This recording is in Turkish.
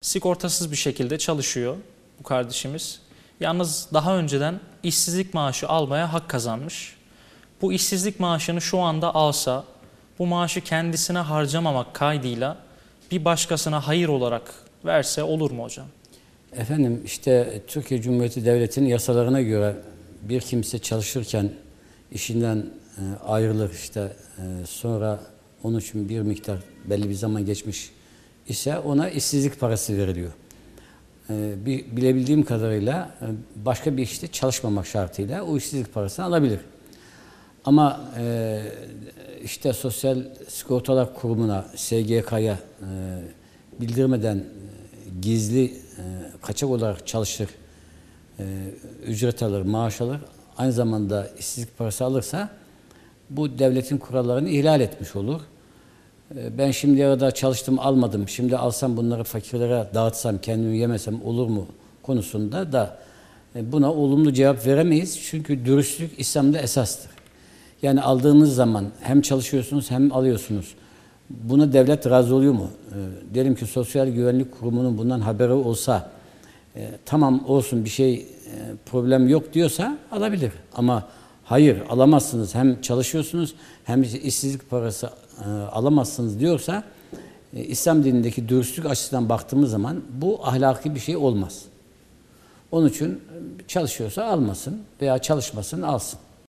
Sigortasız bir şekilde çalışıyor bu kardeşimiz. Yalnız daha önceden işsizlik maaşı almaya hak kazanmış. Bu işsizlik maaşını şu anda alsa bu maaşı kendisine harcamamak kaydıyla bir başkasına hayır olarak verse olur mu hocam? Efendim işte Türkiye Cumhuriyeti Devleti'nin yasalarına göre bir kimse çalışırken işinden e, ayrılır işte e, sonra onun için bir miktar belli bir zaman geçmiş ise ona işsizlik parası veriliyor. E, bir, bilebildiğim kadarıyla e, başka bir işte çalışmamak şartıyla o işsizlik parasını alabilir. Ama e, işte Sosyal Sigortalar Kurumu'na, SGK'ya e, bildirmeden gizli kaçak olarak çalışır, ücret alır, maaş alır, aynı zamanda işsizlik parası alırsa bu devletin kurallarını ihlal etmiş olur. E, ben şimdiye kadar çalıştım almadım, şimdi alsam bunları fakirlere dağıtsam, kendimi yemesem olur mu konusunda da e, buna olumlu cevap veremeyiz. Çünkü dürüstlük İslam'da esastır. Yani aldığınız zaman hem çalışıyorsunuz hem alıyorsunuz. Buna devlet razı oluyor mu? E, diyelim ki Sosyal Güvenlik Kurumu'nun bundan haberi olsa e, tamam olsun bir şey e, problem yok diyorsa alabilir. Ama hayır alamazsınız hem çalışıyorsunuz hem işsizlik parası e, alamazsınız diyorsa e, İslam dinindeki dürüstlük açısından baktığımız zaman bu ahlaki bir şey olmaz. Onun için çalışıyorsa almasın veya çalışmasın alsın.